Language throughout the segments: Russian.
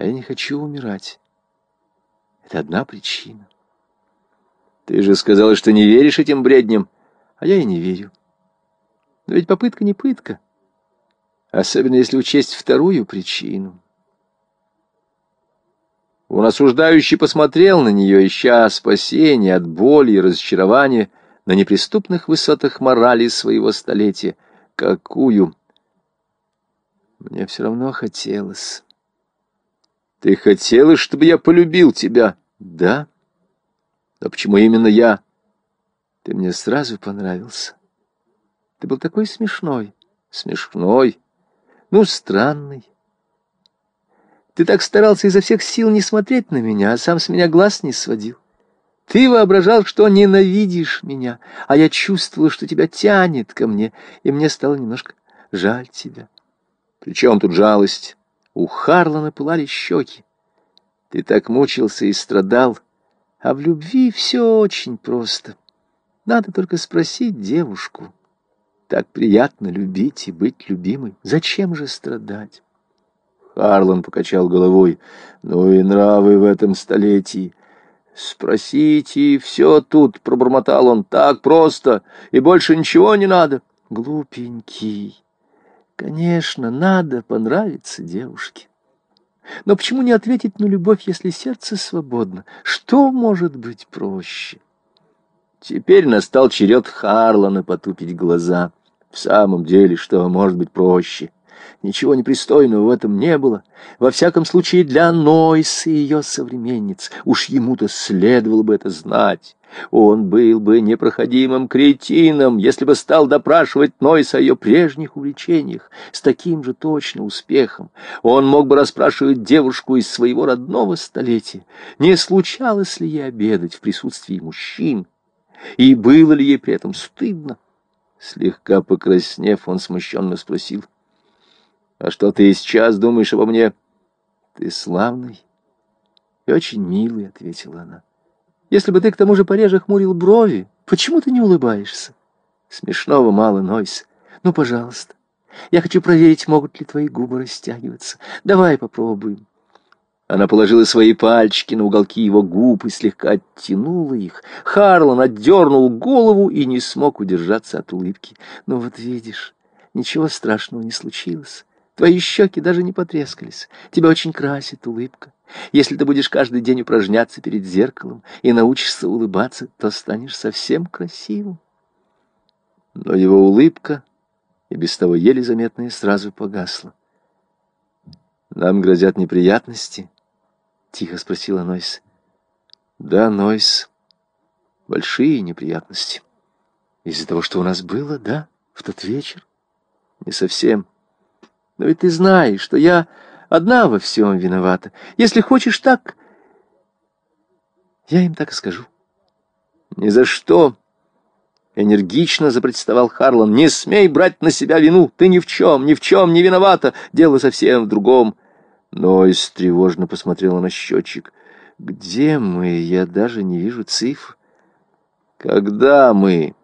А я не хочу умирать. Это одна причина. Ты же сказала, что не веришь этим бредням, а я и не верю. Но ведь попытка не пытка. Особенно если учесть вторую причину. Он осуждающий посмотрел на нее, ища спасения от боли и разочарования на неприступных высотах морали своего столетия. Какую? Мне все равно хотелось. Ты хотела, чтобы я полюбил тебя? Да. Но почему именно я? Ты мне сразу понравился. Ты был такой смешной. Смешной. Ну, странный. Ты так старался изо всех сил не смотреть на меня, а сам с меня глаз не сводил. Ты воображал, что ненавидишь меня, а я чувствовала, что тебя тянет ко мне, и мне стало немножко жаль тебя. Причем тут жалость? У Харлана пылали щеки. Ты так мучился и страдал, а в любви все очень просто. Надо только спросить девушку. Так приятно любить и быть любимой. Зачем же страдать? Харлан покачал головой. Ну и нравы в этом столетии. Спросите, все тут, пробормотал он, так просто, и больше ничего не надо. Глупенький. Конечно, надо понравиться девушке. Но почему не ответить на любовь, если сердце свободно? Что может быть проще? Теперь настал черед Харлана потупить глаза. В самом деле, что может быть проще? Ничего непристойного в этом не было. Во всяком случае, для Нойс и ее современниц. Уж ему-то следовало бы это знать. Он был бы непроходимым кретином, если бы стал допрашивать Нойс о ее прежних увлечениях с таким же точно успехом. Он мог бы расспрашивать девушку из своего родного столетия, не случалось ли ей обедать в присутствии мужчин, и было ли ей при этом стыдно. Слегка покраснев, он смущенно спросил — а что ты сейчас думаешь обо мне? Ты славный и очень милый, — ответила она. Если бы ты к тому же пореже хмурил брови, почему ты не улыбаешься? Смешного мало, Нойс. Ну, пожалуйста. Я хочу проверить, могут ли твои губы растягиваться. Давай попробуем. Она положила свои пальчики на уголки его губ и слегка оттянула их. Харлан отдернул голову и не смог удержаться от улыбки. Ну вот видишь, ничего страшного не случилось. Твои щеки даже не потрескались. Тебя очень красит улыбка. Если ты будешь каждый день упражняться перед зеркалом и научишься улыбаться, то станешь совсем красивым. Но его улыбка, и без того еле заметная, сразу погасла. «Нам грозят неприятности?» — тихо спросила Нойс. «Да, Нойс, большие неприятности. Из-за того, что у нас было, да, в тот вечер?» «Не совсем». Но ведь ты знаешь, что я одна во всем виновата. Если хочешь так, я им так и скажу. Ни за что. Энергично запротестовал Харлан. Не смей брать на себя вину. Ты ни в чем, ни в чем не виновата. Дело совсем в другом. Нойс тревожно посмотрела на счетчик. Где мы? Я даже не вижу цифр. Когда мы?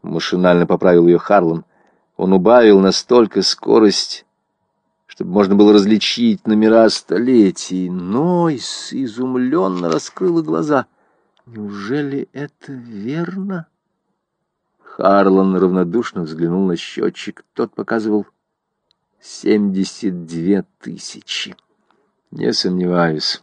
Машинально поправил ее Харлан. Он убавил настолько скорость, чтобы можно было различить номера столетий. Нойс изумленно раскрыла глаза. Неужели это верно? Харлан равнодушно взглянул на счетчик. Тот показывал семьдесят две тысячи. Не сомневаюсь.